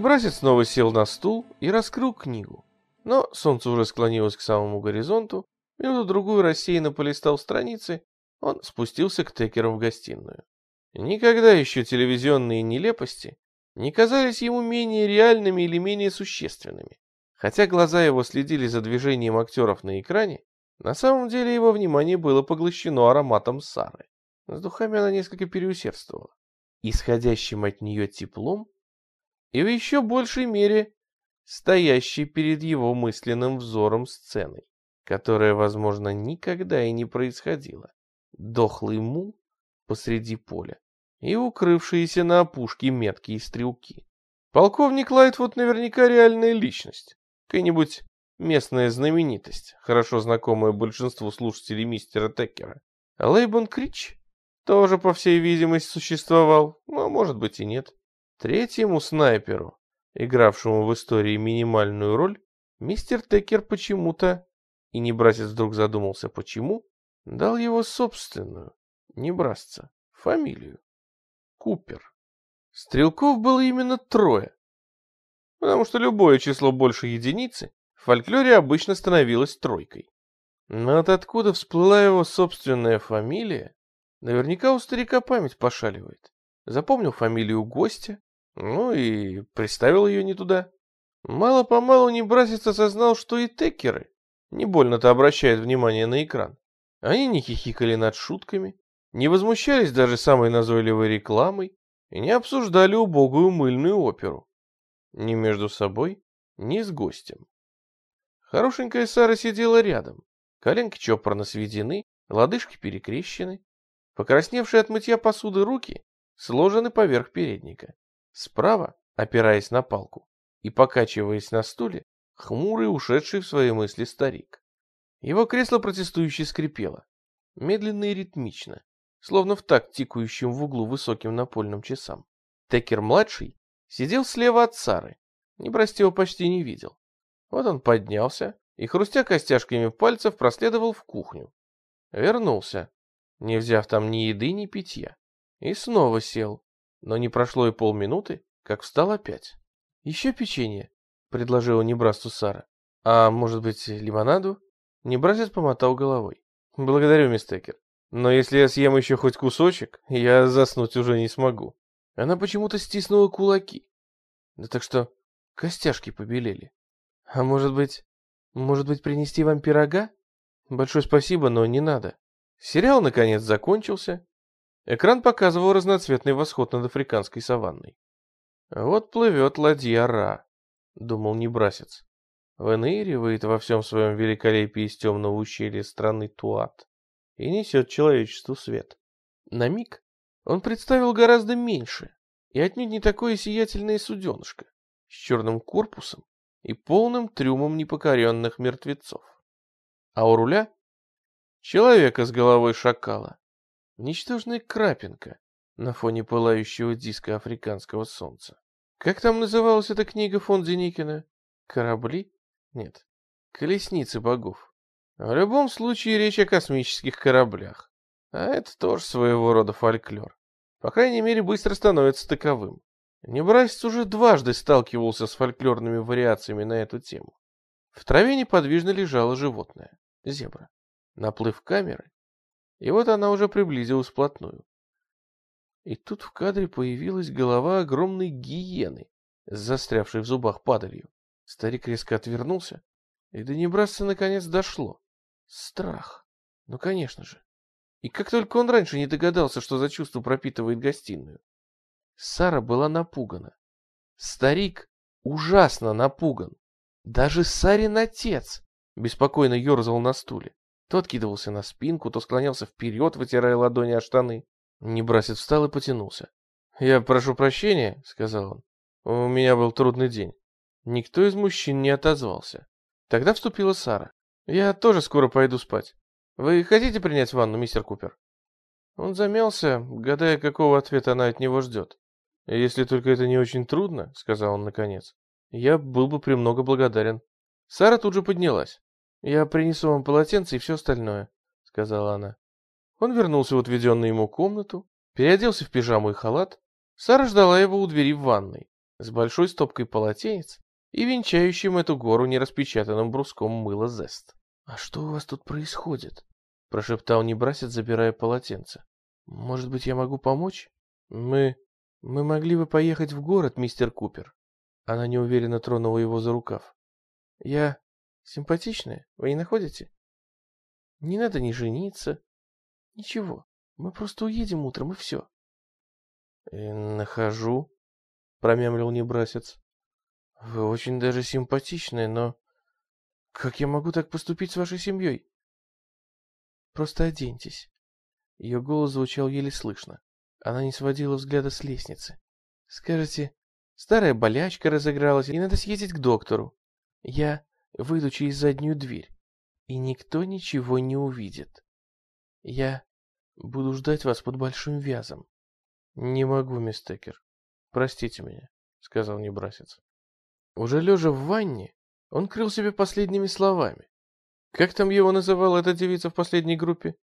Небрасец снова сел на стул и раскрыл книгу. Но солнце уже склонилось к самому горизонту, минуту-другую рассеянно полистал страницы, он спустился к Текеру в гостиную. Никогда еще телевизионные нелепости не казались ему менее реальными или менее существенными. Хотя глаза его следили за движением актеров на экране, на самом деле его внимание было поглощено ароматом Сары. С духами она несколько переусердствовала. Исходящим от нее теплом и в еще большей мере стоящей перед его мысленным взором сценой, которая, возможно, никогда и не происходила. Дохлый мул посреди поля и укрывшиеся на опушке меткие стрелки. Полковник Лайтвуд наверняка реальная личность, какая-нибудь местная знаменитость, хорошо знакомая большинству слушателей мистера Теккера. А Лейбон Крич тоже, по всей видимости, существовал, но, может быть, и нет. Третьему снайперу, игравшему в истории минимальную роль, мистер Текер почему-то, и Небрасец вдруг задумался почему, дал его собственную, Небрасца, фамилию. Купер. Стрелков было именно трое, потому что любое число больше единицы в фольклоре обычно становилось тройкой. Но от откуда всплыла его собственная фамилия, наверняка у старика память пошаливает. Запомнил фамилию гостя, ну и приставил ее не туда. Мало-помалу Небрасец осознал, что и текеры не больно-то обращают внимание на экран. Они не хихикали над шутками, не возмущались даже самой назойливой рекламой и не обсуждали убогую мыльную оперу. Ни между собой, ни с гостем. Хорошенькая Сара сидела рядом. Коленки чопорно сведены, лодыжки перекрещены. Покрасневшие от мытья посуды руки сложены поверх передника. Справа, опираясь на палку и покачиваясь на стуле, хмурый, ушедший в свои мысли старик. Его кресло протестующе скрипело, медленно и ритмично, словно в такт тикающим в углу высоким напольным часам. Текер-младший сидел слева от Сары, Небрасти его почти не видел. Вот он поднялся и, хрустя костяшками пальцев, проследовал в кухню. Вернулся, не взяв там ни еды, ни питья, и снова сел, но не прошло и полминуты, как встал опять. «Еще печенье», — предложила Небрасту Сара. «А может быть, лимонаду?» Небрасец помотал головой. «Благодарю, мисс Текер. Но если я съем еще хоть кусочек, я заснуть уже не смогу». Она почему-то стиснула кулаки. Да так что костяшки побелели. «А может быть, может быть, принести вам пирога?» «Большое спасибо, но не надо». Сериал, наконец, закончился, Экран показывал разноцветный восход над африканской саванной. «Вот плывет ладья Ра», — думал Небрасец. Выныривает во всем своем великолепии из темного ущелья страны Туат и несет человечеству свет. На миг он представил гораздо меньше и отнюдь не такое сиятельное суденышко с черным корпусом и полным трюмом непокоренных мертвецов. А у руля — человека с головой шакала, Ничтожная крапинка на фоне пылающего диска африканского солнца. Как там называлась эта книга фон Деникина? Корабли? Нет. Колесницы богов. В любом случае речь о космических кораблях. А это тоже своего рода фольклор. По крайней мере, быстро становится таковым. Небрасец уже дважды сталкивался с фольклорными вариациями на эту тему. В траве неподвижно лежало животное — зебра. Наплыв камеры и вот она уже приблизилась вплотную. И тут в кадре появилась голова огромной гиены, застрявшей в зубах падалью. Старик резко отвернулся, и до Небрасца наконец дошло. Страх. Ну, конечно же. И как только он раньше не догадался, что за чувство пропитывает гостиную. Сара была напугана. Старик ужасно напуган. Даже Сарин отец, беспокойно ерзал на стуле. То откидывался на спинку, то склонялся вперед, вытирая ладони о штаны. Небрасец встал и потянулся. «Я прошу прощения», — сказал он. «У меня был трудный день». Никто из мужчин не отозвался. Тогда вступила Сара. «Я тоже скоро пойду спать. Вы хотите принять ванну, мистер Купер?» Он замялся, гадая, какого ответа она от него ждет. «Если только это не очень трудно», — сказал он наконец, — «я был бы премного благодарен». Сара тут же поднялась. «Я принесу вам полотенце и все остальное», — сказала она. Он вернулся в отведенную ему комнату, переоделся в пижаму и халат. Сара ждала его у двери в ванной, с большой стопкой полотенец и венчающим эту гору нераспечатанным бруском мыла Зест. «А что у вас тут происходит?» — прошептал Небрасец, забирая полотенце. «Может быть, я могу помочь? Мы... мы могли бы поехать в город, мистер Купер». Она неуверенно тронула его за рукав. «Я симпатичная, вы не находите? Не надо ни жениться, ничего. Мы просто уедем утром, и все». «И нахожу», — промямлил Небрасец. Вы очень даже симпатичная, но... Как я могу так поступить с вашей семьей? Просто оденьтесь. Ее голос звучал еле слышно. Она не сводила взгляда с лестницы. Скажите, старая болячка разыгралась, и надо съездить к доктору. Я выйду через заднюю дверь, и никто ничего не увидит. Я буду ждать вас под большим вязом. Не могу, мисс Текер. Простите меня, сказал небрасец. Уже лежа в ванне, он крыл себе последними словами. Как там его называла эта девица в последней группе?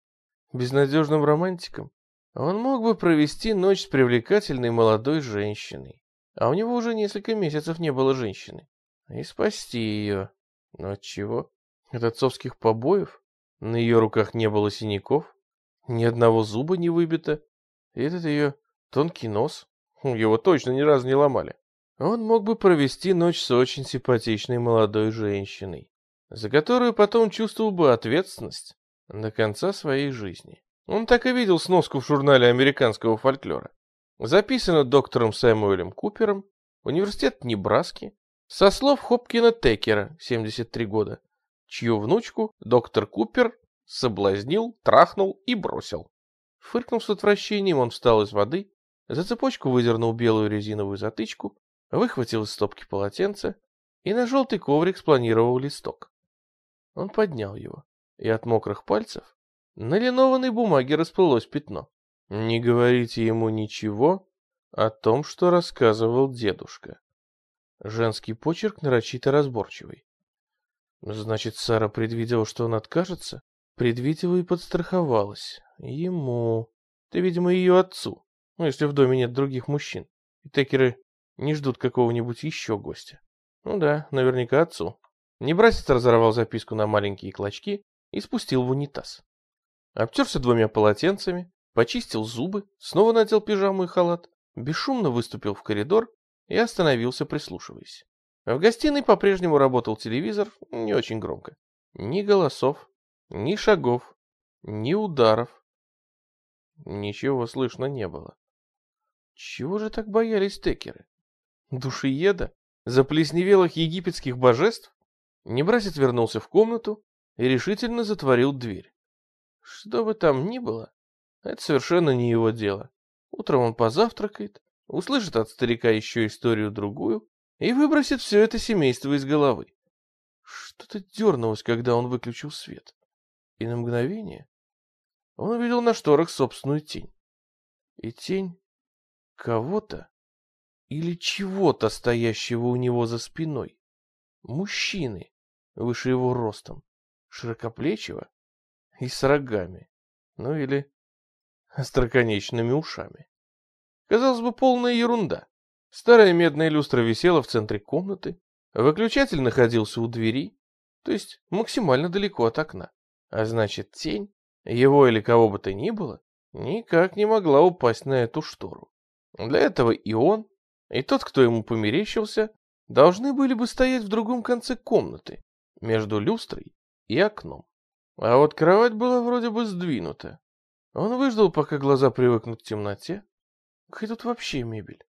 Безнадежным романтиком? Он мог бы провести ночь с привлекательной молодой женщиной. А у него уже несколько месяцев не было женщины. И спасти ее. Но от чего? От отцовских побоев? На ее руках не было синяков? Ни одного зуба не выбито? И этот ее тонкий нос? Его точно ни разу не ломали. Он мог бы провести ночь с очень симпатичной молодой женщиной, за которую потом чувствовал бы ответственность до конца своей жизни. Он так и видел сноску в журнале американского фольклора. Записано доктором Сэмуэлем Купером, университет Небраски, со слов Хопкина Текера, 73 года, чью внучку доктор Купер соблазнил, трахнул и бросил. Фыркнув с отвращением, он встал из воды, за цепочку выдернул белую резиновую затычку выхватил из стопки полотенце и на желтый коврик спланировал листок. Он поднял его, и от мокрых пальцев на линованной бумаге расплылось пятно. Не говорите ему ничего о том, что рассказывал дедушка. Женский почерк нарочито разборчивый. Значит, Сара предвидела, что он откажется? Предвидела и подстраховалась. Ему. Ты, видимо, ее отцу. Ну, если в доме нет других мужчин. И текеры не ждут какого-нибудь еще гостя. Ну да, наверняка отцу. Небрасец разорвал записку на маленькие клочки и спустил в унитаз. Обтерся двумя полотенцами, почистил зубы, снова надел пижаму и халат, бесшумно выступил в коридор и остановился, прислушиваясь. В гостиной по-прежнему работал телевизор, не очень громко. Ни голосов, ни шагов, ни ударов. Ничего слышно не было. Чего же так боялись текеры? Душиеда? Заплесневелых египетских божеств? Небрасец вернулся в комнату и решительно затворил дверь. Что бы там ни было, это совершенно не его дело. Утром он позавтракает, услышит от старика еще историю-другую и выбросит все это семейство из головы. Что-то дернулось, когда он выключил свет. И на мгновение он увидел на шторах собственную тень. И тень кого-то, или чего-то, стоящего у него за спиной. Мужчины, выше его ростом, широкоплечего и с рогами, ну или остроконечными ушами. Казалось бы, полная ерунда. Старая медная люстра висела в центре комнаты, выключатель находился у двери, то есть максимально далеко от окна. А значит, тень, его или кого бы то ни было, никак не могла упасть на эту штору. Для этого и он, и тот, кто ему померещился, должны были бы стоять в другом конце комнаты, между люстрой и окном. А вот кровать была вроде бы сдвинута. Он выждал, пока глаза привыкнут к темноте. Какая тут вообще мебель?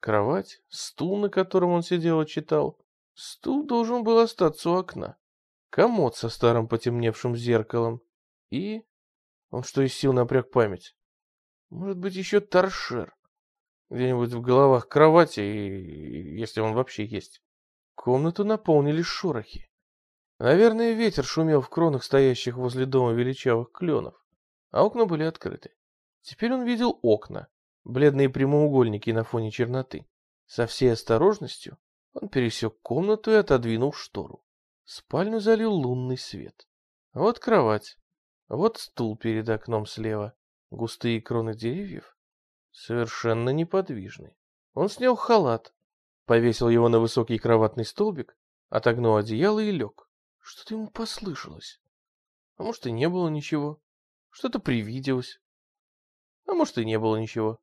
Кровать, стул, на котором он сидел и читал. Стул должен был остаться у окна. комод со старым потемневшим зеркалом и... Он что из сил напряг память? Может быть, еще торшер. Где-нибудь в головах кровати, если он вообще есть. Комнату наполнили шорохи. Наверное, ветер шумел в кронах стоящих возле дома величавых кленов, а окна были открыты. Теперь он видел окна, бледные прямоугольники на фоне черноты. Со всей осторожностью он пересек комнату и отодвинул штору. Спальню залил лунный свет. Вот кровать, вот стул перед окном слева, густые кроны деревьев, совершенно неподвижны. Он снял халат, повесил его на высокий кроватный столбик, отогнул одеяло и лег. Что-то ему послышалось. А может и не было ничего. Что-то привиделось. А может и не было ничего.